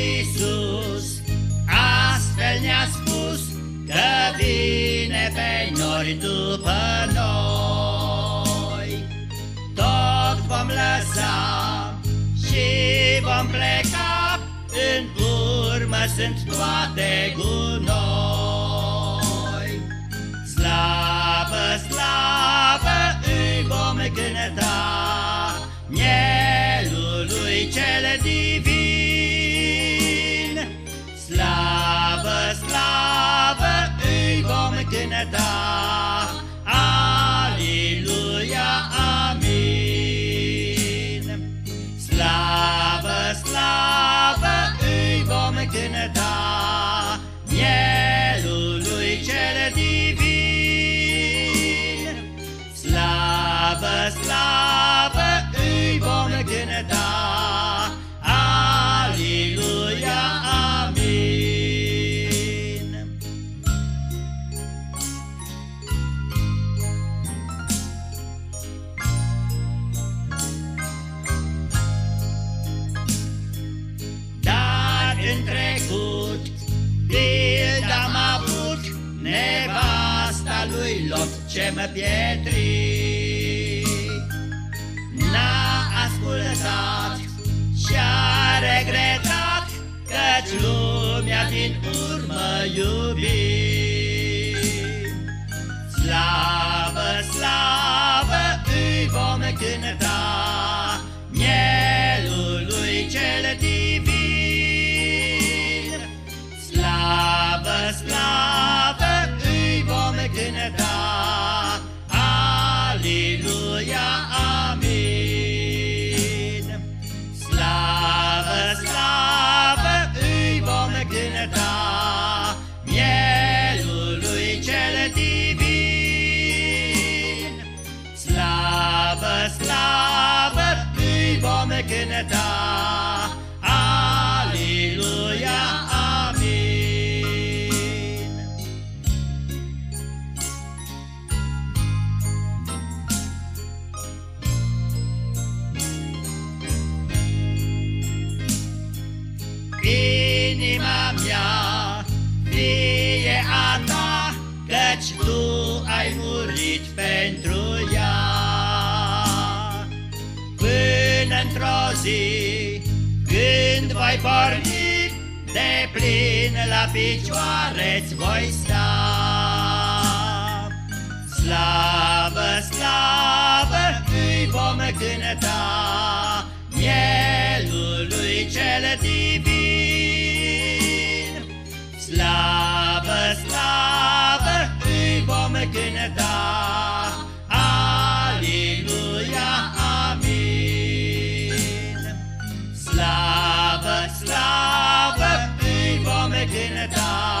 Iisus Astfel ne-a spus că vine pe nori după noi. Tot vom lăsa și vom pleca În urmă sunt toate gunoi. Slavă, slavă îi vom cânta Mielului vom cânta Aliluia, lui Lot ce mă pietri. N-a ascultat și-a regretat Căci lumea din urmă iubi. Slavă, slavă îi vom cânta vom zi, când voi porni, De plin la picioare-ți voi sta. Slavă, slavă îi vom cânta, Mielului cel divin. Slavă, slavă îi vom cânta, din ta